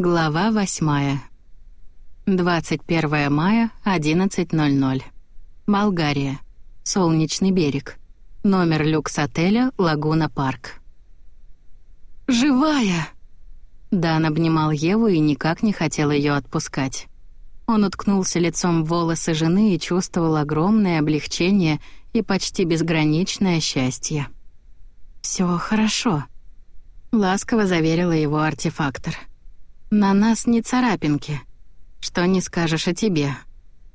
Глава восьмая. 21 мая, 11.00. Болгария. Солнечный берег. Номер люкс-отеля «Лагуна Парк». «Живая!» Дан обнимал Еву и никак не хотел ее отпускать. Он уткнулся лицом в волосы жены и чувствовал огромное облегчение и почти безграничное счастье. «Все хорошо», — ласково заверила его артефактор. На нас не царапинки. Что не скажешь о тебе.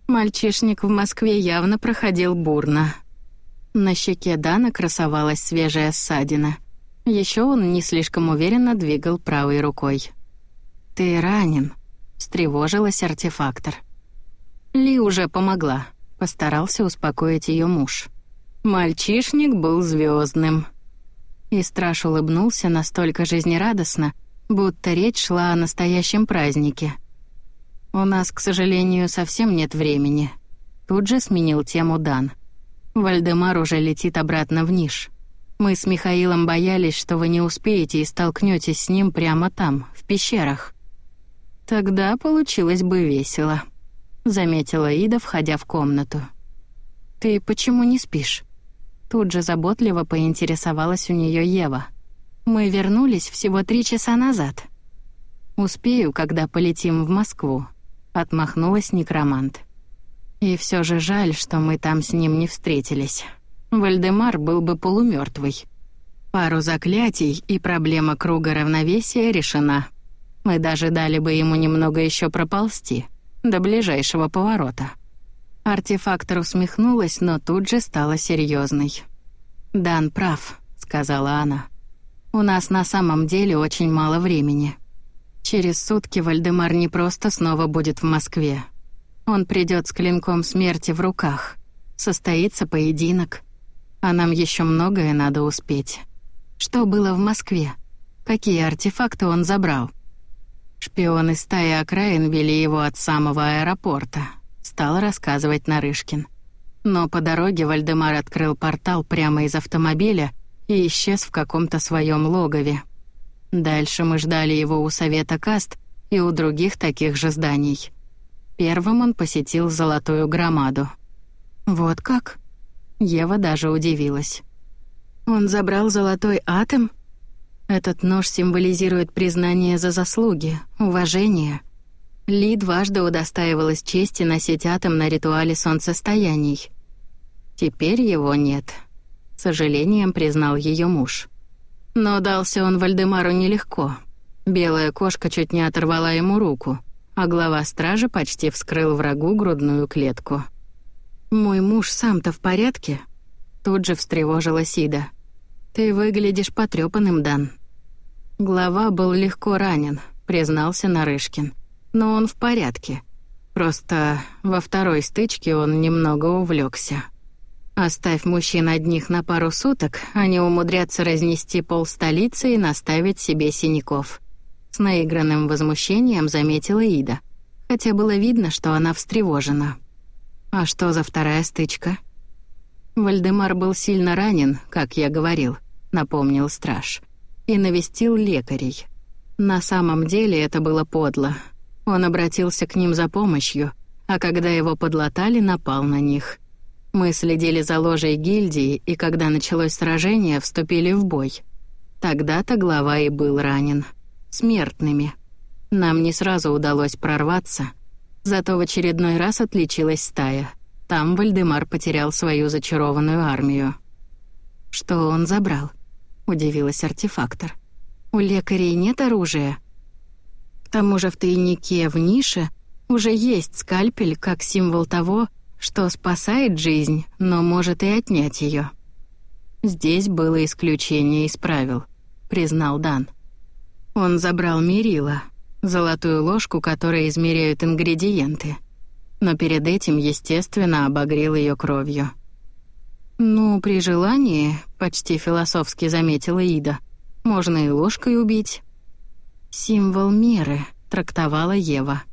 Мальчишник в Москве явно проходил бурно. На щеке Дана красовалась свежая ссадина. Еще он не слишком уверенно двигал правой рукой. «Ты ранен», — встревожилась артефактор. Ли уже помогла, постарался успокоить ее муж. Мальчишник был звездным. И страж улыбнулся настолько жизнерадостно, будто речь шла о настоящем празднике. «У нас, к сожалению, совсем нет времени», — тут же сменил тему Дан. «Вальдемар уже летит обратно в Ниш. Мы с Михаилом боялись, что вы не успеете и столкнетесь с ним прямо там, в пещерах». «Тогда получилось бы весело», — заметила Ида, входя в комнату. «Ты почему не спишь?» Тут же заботливо поинтересовалась у нее Ева. Мы вернулись всего три часа назад. Успею, когда полетим в Москву, отмахнулась некромант. И все же жаль, что мы там с ним не встретились. Вальдемар был бы полумертвый. Пару заклятий, и проблема круга равновесия решена. Мы даже дали бы ему немного еще проползти, до ближайшего поворота. Артефактор усмехнулась, но тут же стала серьезной. «Дан прав», — сказала она. У нас на самом деле очень мало времени. Через сутки Вальдемар не просто снова будет в Москве. Он придет с клинком смерти в руках. Состоится поединок. А нам еще многое надо успеть. Что было в Москве? Какие артефакты он забрал? Шпионы стаи окраин вели его от самого аэропорта. Стал рассказывать Нарышкин. Но по дороге Вальдемар открыл портал прямо из автомобиля — и исчез в каком-то своем логове. Дальше мы ждали его у Совета Каст и у других таких же зданий. Первым он посетил Золотую Громаду. «Вот как?» Ева даже удивилась. «Он забрал Золотой Атом?» Этот нож символизирует признание за заслуги, уважение. Ли дважды удостаивалась чести носить атом на ритуале солнцестояний. Теперь его нет сожалением признал ее муж. Но дался он Вальдемару нелегко. Белая кошка чуть не оторвала ему руку, а глава стражи почти вскрыл врагу грудную клетку. «Мой муж сам-то в порядке?» Тут же встревожила Сида. «Ты выглядишь потрёпанным, Дан». Глава был легко ранен, признался Нарышкин. Но он в порядке. Просто во второй стычке он немного увлекся. Оставь мужчин одних на пару суток, они умудрятся разнести пол столицы и наставить себе синяков. С наигранным возмущением заметила Ида, хотя было видно, что она встревожена. А что за вторая стычка? Вальдемар был сильно ранен, как я говорил, напомнил страж, и навестил лекарей. На самом деле это было подло. Он обратился к ним за помощью, а когда его подлатали, напал на них — мы следили за ложей гильдии, и когда началось сражение, вступили в бой. Тогда-то глава и был ранен. Смертными. Нам не сразу удалось прорваться. Зато в очередной раз отличилась стая. Там Вальдемар потерял свою зачарованную армию. «Что он забрал?» — удивилась артефактор. «У лекарей нет оружия?» К тому же в тайнике в нише уже есть скальпель как символ того, что спасает жизнь, но может и отнять ее. Здесь было исключение из правил, признал Дан. Он забрал мерила, золотую ложку, которой измеряют ингредиенты, но перед этим, естественно, обогрел ее кровью. «Ну, при желании», — почти философски заметила Ида, — «можно и ложкой убить». «Символ меры», — трактовала Ева.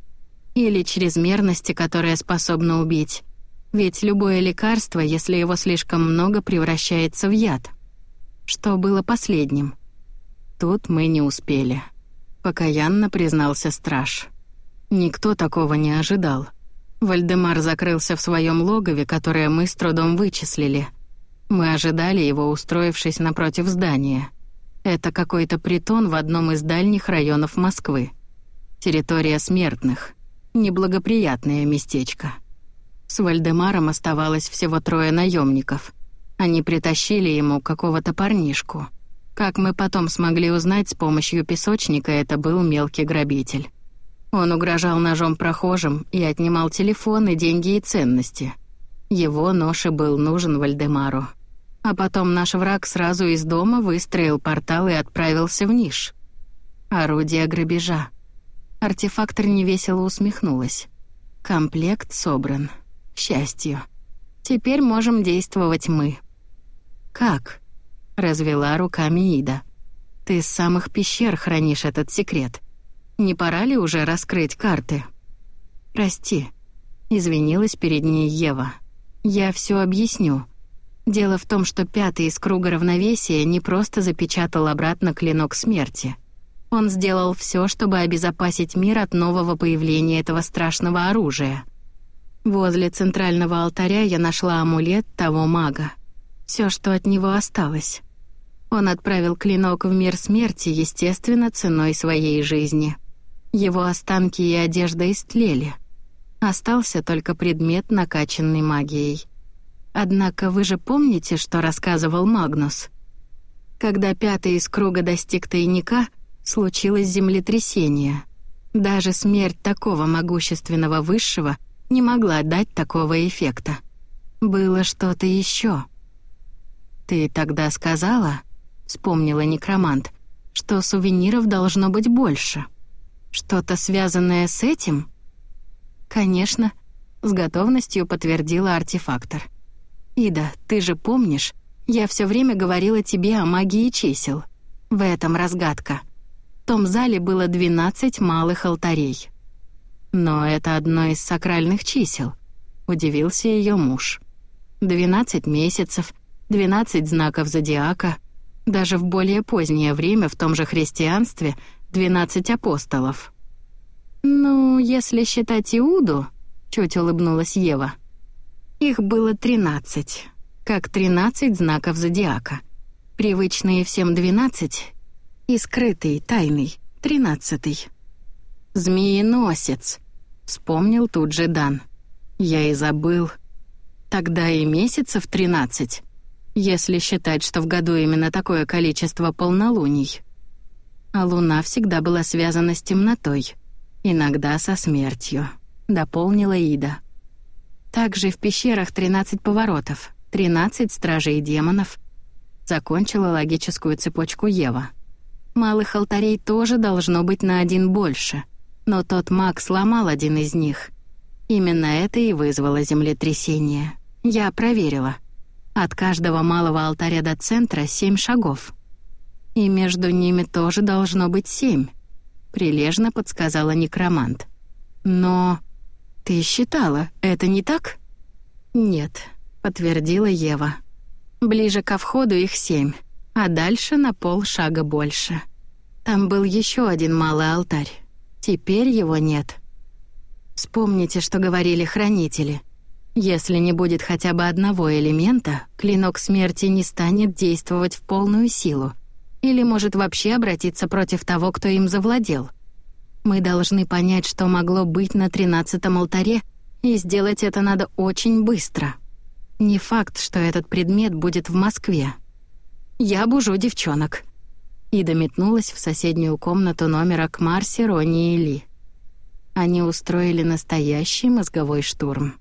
«Или чрезмерности, которая способна убить. Ведь любое лекарство, если его слишком много, превращается в яд. Что было последним? Тут мы не успели. — покаянно признался страж. Никто такого не ожидал. Вальдемар закрылся в своем логове, которое мы с трудом вычислили. Мы ожидали его, устроившись напротив здания. Это какой-то притон в одном из дальних районов Москвы. Территория смертных. Неблагоприятное местечко. С Вальдемаром оставалось всего трое наемников. Они притащили ему какого-то парнишку. Как мы потом смогли узнать, с помощью песочника это был мелкий грабитель. Он угрожал ножом прохожим и отнимал телефоны, деньги и ценности. Его нож и был нужен Вальдемару. А потом наш враг сразу из дома выстроил портал и отправился в ниш. Орудие грабежа. Артефактор невесело усмехнулась. Комплект собран. Счастью. Теперь можем действовать мы. «Как?» — развела руками Ида. «Ты с самых пещер хранишь этот секрет. Не пора ли уже раскрыть карты?» «Прости», — извинилась перед ней Ева. «Я все объясню. Дело в том, что пятый из круга равновесия не просто запечатал обратно клинок смерти. Он сделал все, чтобы обезопасить мир от нового появления этого страшного оружия. Возле центрального алтаря я нашла амулет того мага. Все, что от него осталось. Он отправил клинок в мир смерти, естественно, ценой своей жизни. Его останки и одежда истлели. Остался только предмет, накачанный магией. Однако вы же помните, что рассказывал Магнус? Когда пятый из круга достиг тайника, случилось землетрясение. Даже смерть такого могущественного высшего не могла дать такого эффекта. Было что-то еще. «Ты тогда сказала?» — вспомнила некромант, что сувениров должно быть больше. «Что-то связанное с этим?» «Конечно», — с готовностью подтвердила артефактор. «Ида, ты же помнишь, я все время говорила тебе о магии чисел. В этом разгадка. В том зале было 12 малых алтарей. Но это одно из сакральных чисел», — удивился ее муж. «12 месяцев, 12 знаков зодиака, даже в более позднее время в том же христианстве — двенадцать апостолов». «Ну, если считать Иуду», — чуть улыбнулась Ева, «их было тринадцать, как тринадцать знаков зодиака. Привычные всем двенадцать и скрытый, тайный, тринадцатый». «Змееносец», — вспомнил тут же Дан. «Я и забыл. Тогда и месяцев тринадцать, если считать, что в году именно такое количество полнолуний» а луна всегда была связана с темнотой, иногда со смертью», — дополнила Ида. «Также в пещерах 13 поворотов, 13 стражей демонов», — закончила логическую цепочку Ева. «Малых алтарей тоже должно быть на один больше, но тот маг сломал один из них. Именно это и вызвало землетрясение. Я проверила. От каждого малого алтаря до центра семь шагов». «И между ними тоже должно быть семь», — прилежно подсказала некромант. «Но ты считала, это не так?» «Нет», — подтвердила Ева. «Ближе ко входу их семь, а дальше на полшага больше. Там был еще один малый алтарь. Теперь его нет. Вспомните, что говорили хранители. Если не будет хотя бы одного элемента, клинок смерти не станет действовать в полную силу, или может вообще обратиться против того, кто им завладел. Мы должны понять, что могло быть на тринадцатом алтаре, и сделать это надо очень быстро. Не факт, что этот предмет будет в Москве. Я бужу девчонок. Ида метнулась в соседнюю комнату номера к Марсе, Ронни и Ли. Они устроили настоящий мозговой штурм.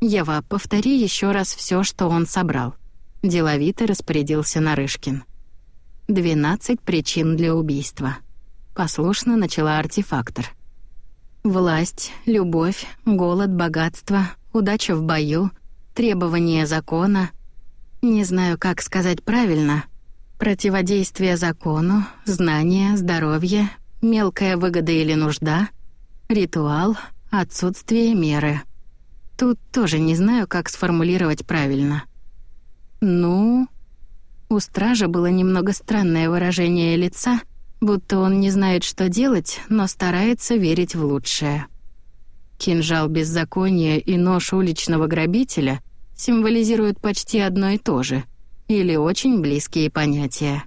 «Ева, повтори еще раз все, что он собрал», — деловито распорядился Нарышкин. «Двенадцать причин для убийства», — послушно начала артефактор. «Власть, любовь, голод, богатство, удача в бою, требования закона. Не знаю, как сказать правильно. Противодействие закону, знание, здоровье, мелкая выгода или нужда, ритуал, отсутствие меры. Тут тоже не знаю, как сформулировать правильно. Ну, у стража было немного странное выражение лица, Будто он не знает, что делать, но старается верить в лучшее. Кинжал беззакония и нож уличного грабителя символизируют почти одно и то же, или очень близкие понятия.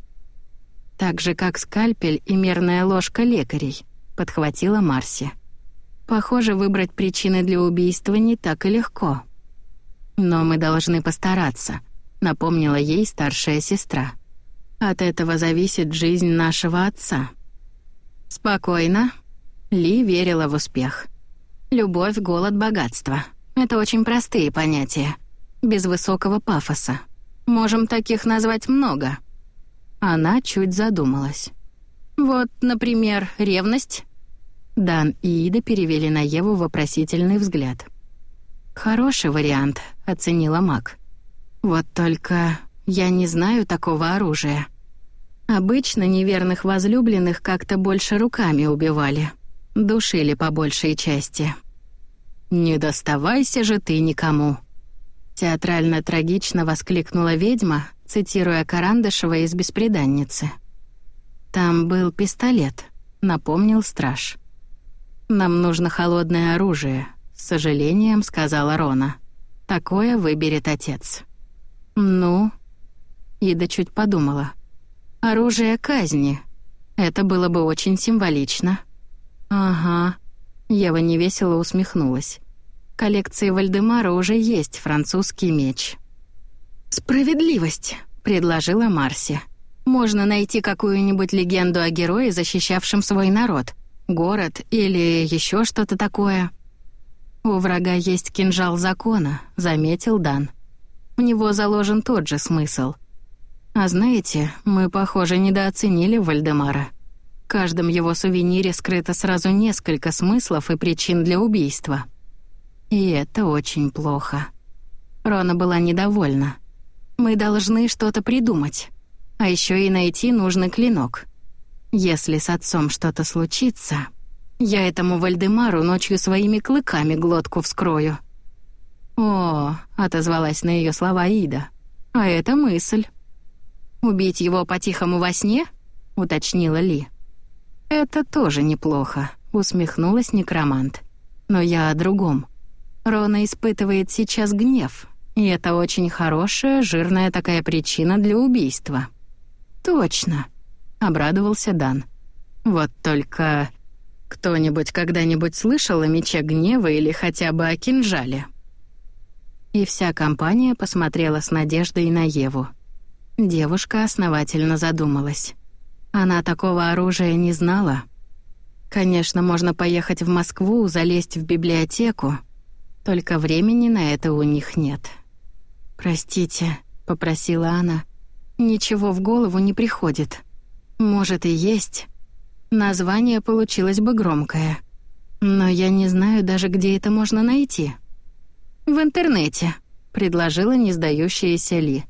Так же, как скальпель и мерная ложка лекарей, подхватила Марси. Похоже, выбрать причины для убийства не так и легко. Но мы должны постараться, напомнила ей старшая сестра. От этого зависит жизнь нашего отца. Спокойно. Ли верила в успех. Любовь, голод, богатство. Это очень простые понятия. Без высокого пафоса. Можем таких назвать много. Она чуть задумалась. Вот, например, ревность. Дан и Ида перевели на Еву вопросительный взгляд. «Хороший вариант», — оценила Мак. «Вот только я не знаю такого оружия. Обычно неверных возлюбленных как-то больше руками убивали. Душили по большей части. «Не доставайся же ты никому!» Театрально-трагично воскликнула ведьма, цитируя Карандышева из «Беспреданницы». «Там был пистолет», — напомнил страж. «Нам нужно холодное оружие», — с сожалением сказала Рона. «Такое выберет отец». «Ну?» Ида чуть подумала. «Оружие казни. Это было бы очень символично». «Ага», Ева невесело усмехнулась. Коллекции Вальдемара уже есть французский меч. «Справедливость», — предложила Марси. «Можно найти какую-нибудь легенду о герое, защищавшем свой народ, город или еще что-то такое». «У врага есть кинжал закона», — заметил Дан. В него заложен тот же смысл. А знаете, мы, похоже, недооценили Вальдемара. В каждом его сувенире скрыто сразу несколько смыслов и причин для убийства. И это очень плохо. Рона была недовольна. Мы должны что-то придумать. А еще и найти нужный клинок. Если с отцом что-то случится, я этому Вальдемару ночью своими клыками глотку вскрою. «О», — отозвалась на ее слова Ида, — «а это мысль». «Убить его по-тихому во сне?» — уточнила Ли. «Это тоже неплохо», — усмехнулась некромант. «Но я о другом. Рона испытывает сейчас гнев, и это очень хорошая, жирная такая причина для убийства». «Точно», — обрадовался Дан. «Вот только кто-нибудь когда-нибудь слышал о мече гнева или хотя бы о кинжале?» И вся компания посмотрела с надеждой на Еву. Девушка основательно задумалась. Она такого оружия не знала. Конечно, можно поехать в Москву, залезть в библиотеку, только времени на это у них нет. «Простите», — попросила она, — «ничего в голову не приходит. Может и есть. Название получилось бы громкое. Но я не знаю даже, где это можно найти». «В интернете», — предложила несдающаяся Ли.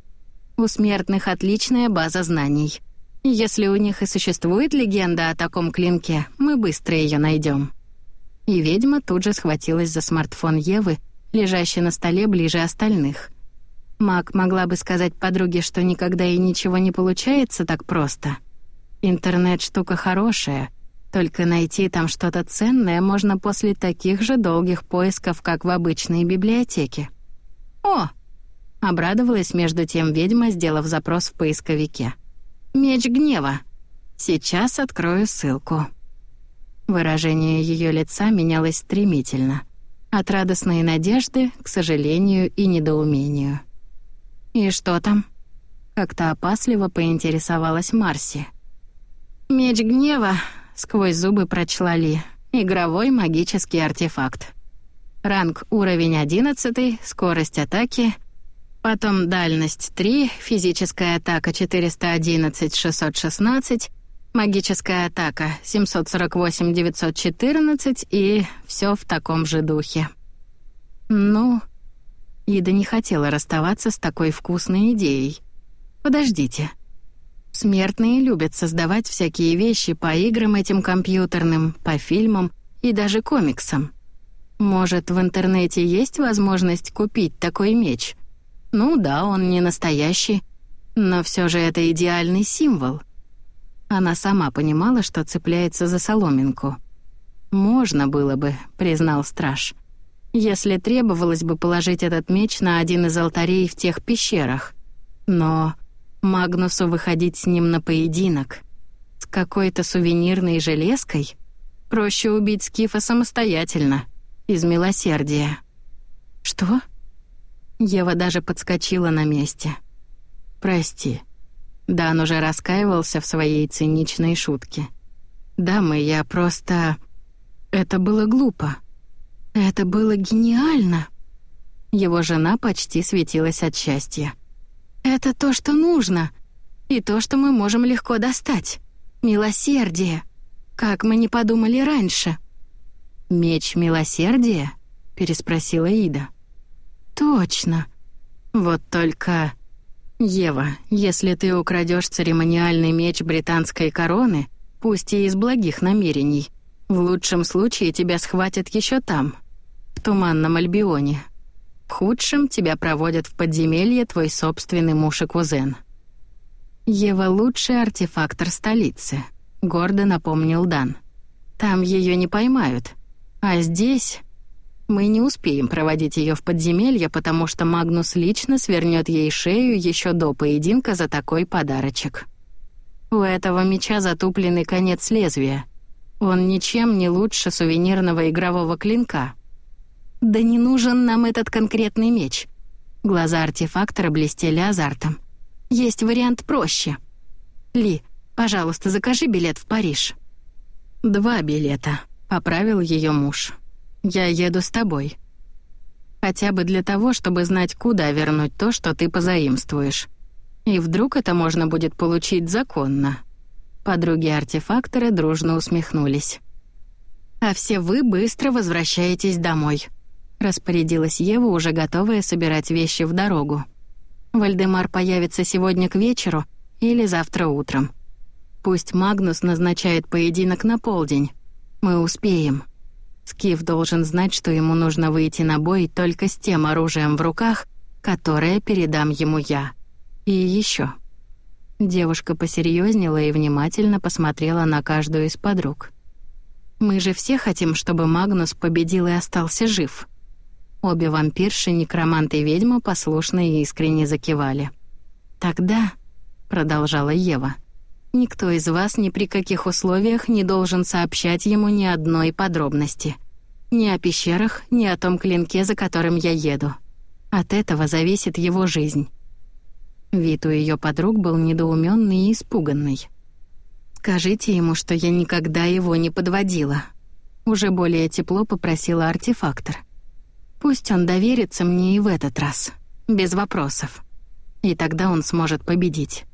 «У смертных отличная база знаний. Если у них и существует легенда о таком клинке, мы быстро ее найдем. И ведьма тут же схватилась за смартфон Евы, лежащий на столе ближе остальных. Мак могла бы сказать подруге, что никогда и ничего не получается так просто. Интернет — штука хорошая, только найти там что-то ценное можно после таких же долгих поисков, как в обычной библиотеке. «О!» — обрадовалась между тем ведьма, сделав запрос в поисковике. Меч гнева. Сейчас открою ссылку. Выражение ее лица менялось стремительно. От радостной надежды к сожалению и недоумению. «И что там?» Как-то опасливо поинтересовалась Марси. «Меч гнева», — сквозь зубы прочла Ли. «Игровой магический артефакт. Ранг уровень 11, скорость атаки Потом дальность 3, физическая атака 411-616, магическая атака 748-914 и все в таком же духе. Ну, Ида не хотела расставаться с такой вкусной идеей. Подождите. Смертные любят создавать всякие вещи по играм этим компьютерным, по фильмам и даже комиксам. Может, в интернете есть возможность купить такой меч — ну да, он не настоящий, но все же это идеальный символ. Она сама понимала, что цепляется за соломинку. «Можно было бы», — признал страж. «Если требовалось бы положить этот меч на один из алтарей в тех пещерах. Но Магнусу выходить с ним на поединок. С какой-то сувенирной железкой? Проще убить Скифа самостоятельно, из милосердия». «Что?» Ева даже подскочила на месте. «Прости». Дан уже раскаивался в своей циничной шутке. «Дамы, я просто...» Это было глупо. Это было гениально. Его жена почти светилась от счастья. Это то, что нужно. И то, что мы можем легко достать. Милосердие. Как мы не подумали раньше. «Меч милосердия?» — переспросила Ида. «Точно. Вот только...» «Ева, если ты украдешь церемониальный меч британской короны, пусть и из благих намерений, в лучшем случае тебя схватят еще там, в Туманном Альбионе. В худшем тебя проводят в подземелье твой собственный муж и кузен». «Ева — лучший артефактор столицы», — гордо напомнил Дан. «Там ее не поймают. А здесь мы не успеем проводить ее в подземелье, потому что Магнус лично свернет ей шею еще до поединка за такой подарочек. У этого меча затупленный конец лезвия. Он ничем не лучше сувенирного игрового клинка. Да не нужен нам этот конкретный меч. Глаза артефактора блестели азартом. Есть вариант проще. Ли, пожалуйста, закажи билет в Париж. Два билета, поправил ее муж. Я еду с тобой. Хотя бы для того, чтобы знать, куда вернуть то, что ты позаимствуешь. И вдруг это можно будет получить законно. Подруги артефактора дружно усмехнулись. «А все вы быстро возвращаетесь домой», — распорядилась Ева, уже готовая собирать вещи в дорогу. «Вальдемар появится сегодня к вечеру или завтра утром. Пусть Магнус назначает поединок на полдень. Мы успеем». Скиф должен знать, что ему нужно выйти на бой только с тем оружием в руках, которое передам ему я. И еще. Девушка посерьезнела и внимательно посмотрела на каждую из подруг. «Мы же все хотим, чтобы Магнус победил и остался жив». Обе вампирши, некромант и ведьма послушно и искренне закивали. «Тогда», — продолжала Ева, — «никто из вас ни при каких условиях не должен сообщать ему ни одной подробности. Ни о пещерах, ни о том клинке, за которым я еду. От этого зависит его жизнь». Вид у ее подруг был недоуменный и испуганный. «Скажите ему, что я никогда его не подводила». Уже более тепло попросила артефактор. «Пусть он доверится мне и в этот раз. Без вопросов. И тогда он сможет победить.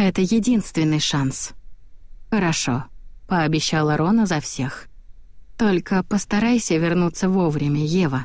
Это единственный шанс». «Хорошо», — пообещала Рона за всех. Только постарайся вернуться вовремя, Ева.